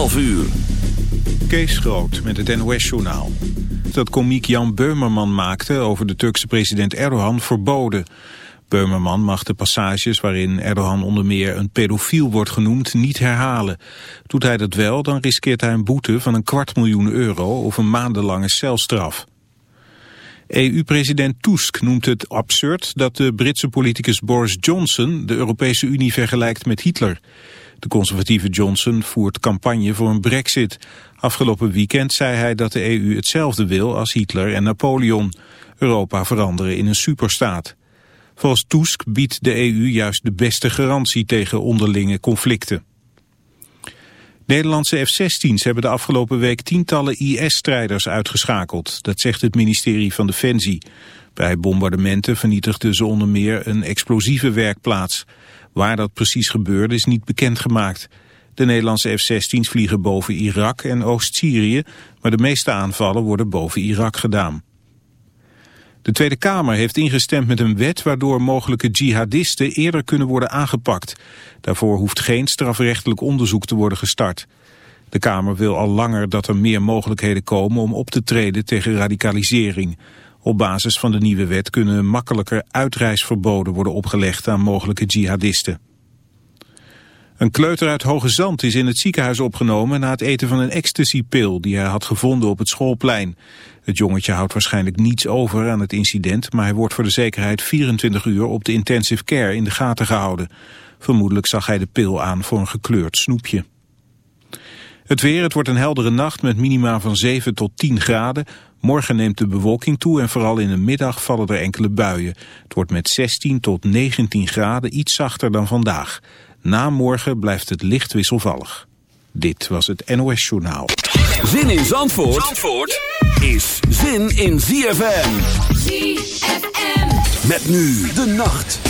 12 uur. Kees Groot met het NOS-journaal. Dat komiek Jan Beumerman maakte over de Turkse president Erdogan verboden. Beumerman mag de passages waarin Erdogan onder meer een pedofiel wordt genoemd niet herhalen. Doet hij dat wel, dan riskeert hij een boete van een kwart miljoen euro of een maandenlange celstraf. EU-president Tusk noemt het absurd dat de Britse politicus Boris Johnson de Europese Unie vergelijkt met Hitler. De conservatieve Johnson voert campagne voor een brexit. Afgelopen weekend zei hij dat de EU hetzelfde wil als Hitler en Napoleon. Europa veranderen in een superstaat. Volgens Tusk biedt de EU juist de beste garantie tegen onderlinge conflicten. Nederlandse F-16's hebben de afgelopen week tientallen IS-strijders uitgeschakeld. Dat zegt het ministerie van Defensie. Bij bombardementen vernietigden ze onder meer een explosieve werkplaats. Waar dat precies gebeurde is niet bekendgemaakt. De Nederlandse F-16's vliegen boven Irak en Oost-Syrië, maar de meeste aanvallen worden boven Irak gedaan. De Tweede Kamer heeft ingestemd met een wet waardoor mogelijke jihadisten eerder kunnen worden aangepakt. Daarvoor hoeft geen strafrechtelijk onderzoek te worden gestart. De Kamer wil al langer dat er meer mogelijkheden komen om op te treden tegen radicalisering. Op basis van de nieuwe wet kunnen makkelijker uitreisverboden worden opgelegd aan mogelijke jihadisten. Een kleuter uit Hoge Zand is in het ziekenhuis opgenomen na het eten van een ecstasypil die hij had gevonden op het schoolplein. Het jongetje houdt waarschijnlijk niets over aan het incident, maar hij wordt voor de zekerheid 24 uur op de intensive care in de gaten gehouden. Vermoedelijk zag hij de pil aan voor een gekleurd snoepje. Het weer, het wordt een heldere nacht met minima van 7 tot 10 graden. Morgen neemt de bewolking toe en vooral in de middag vallen er enkele buien. Het wordt met 16 tot 19 graden iets zachter dan vandaag. Na morgen blijft het licht wisselvallig. Dit was het NOS Journaal. Zin in Zandvoort, Zandvoort is zin in ZFM. ZFM. Met nu de nacht.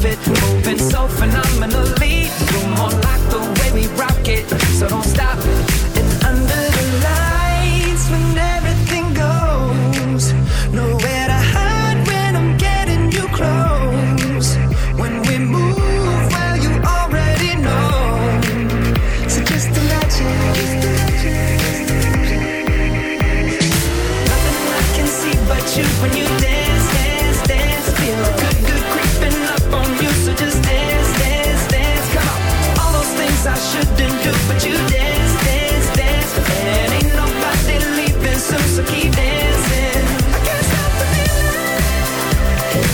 outfit, moving so phenomenally. You more like the way we rock it, so don't stop it.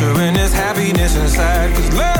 Capturing this happiness inside. Cause love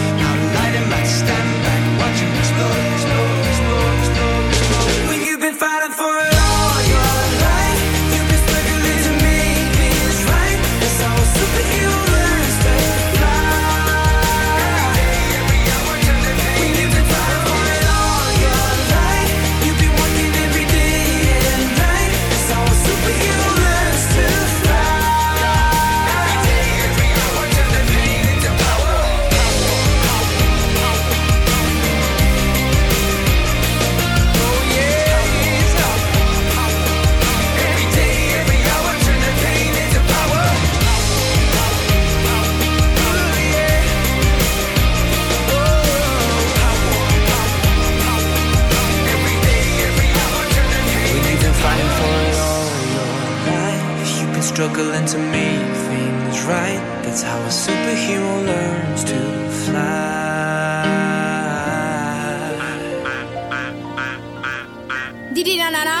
Struggling to make things right. That's how a superhero learns to fly. Didi na na na.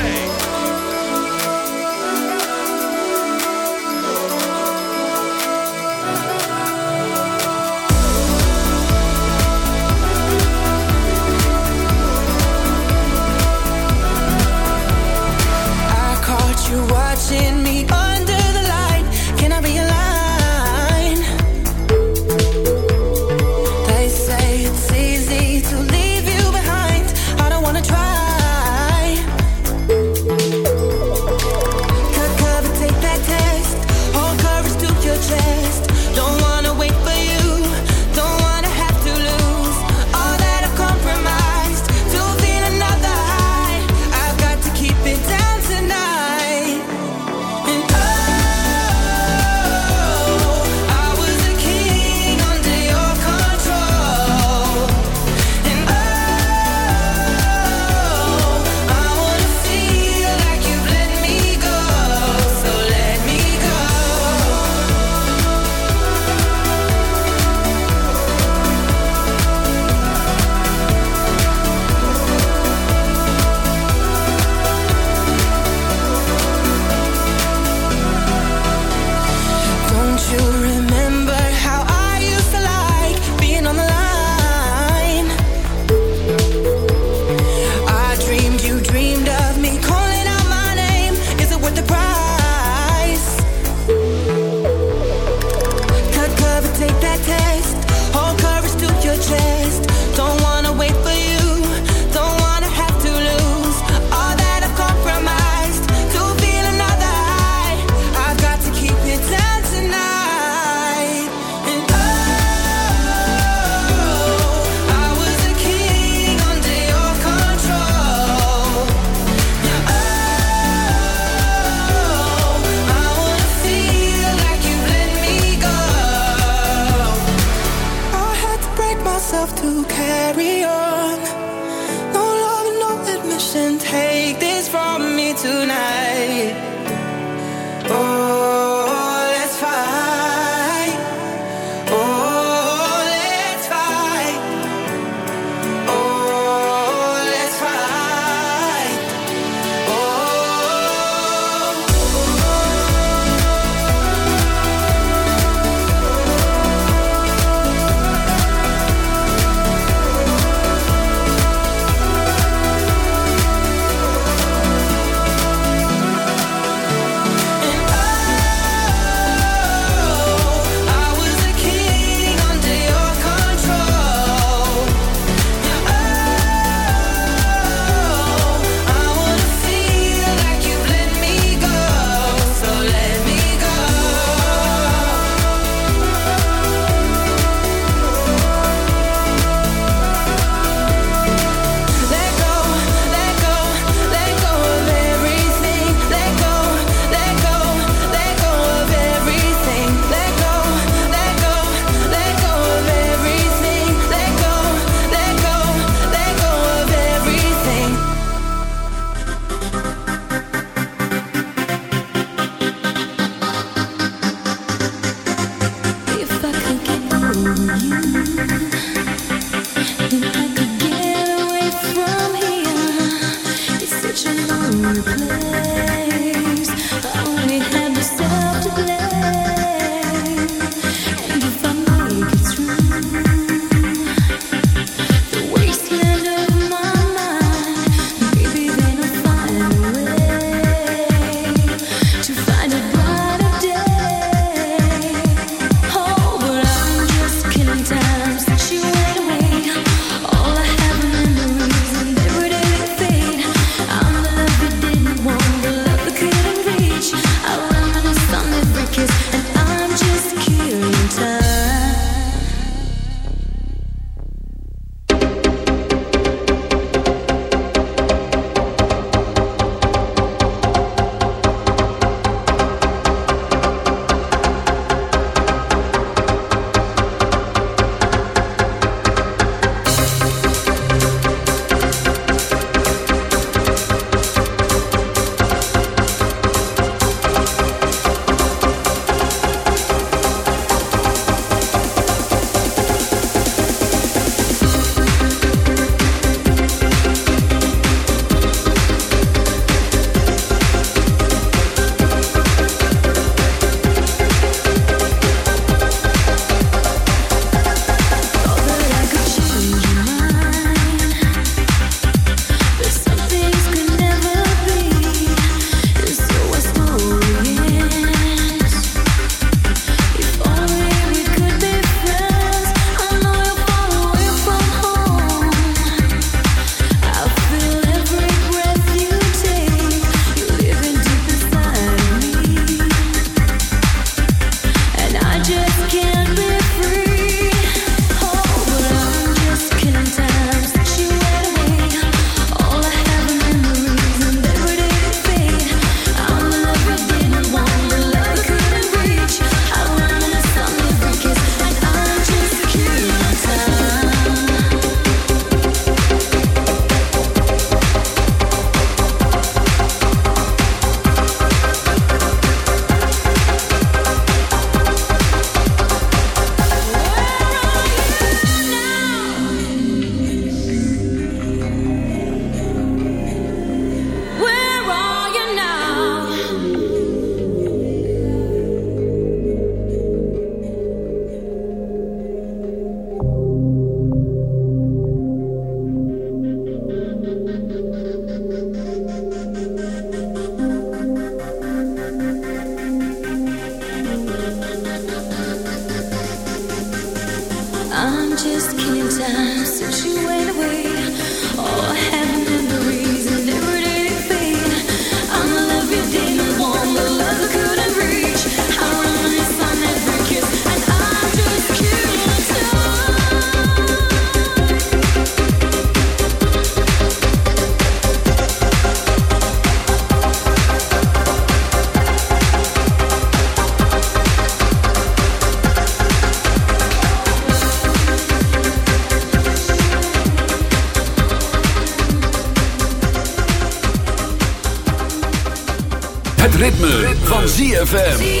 ZFM.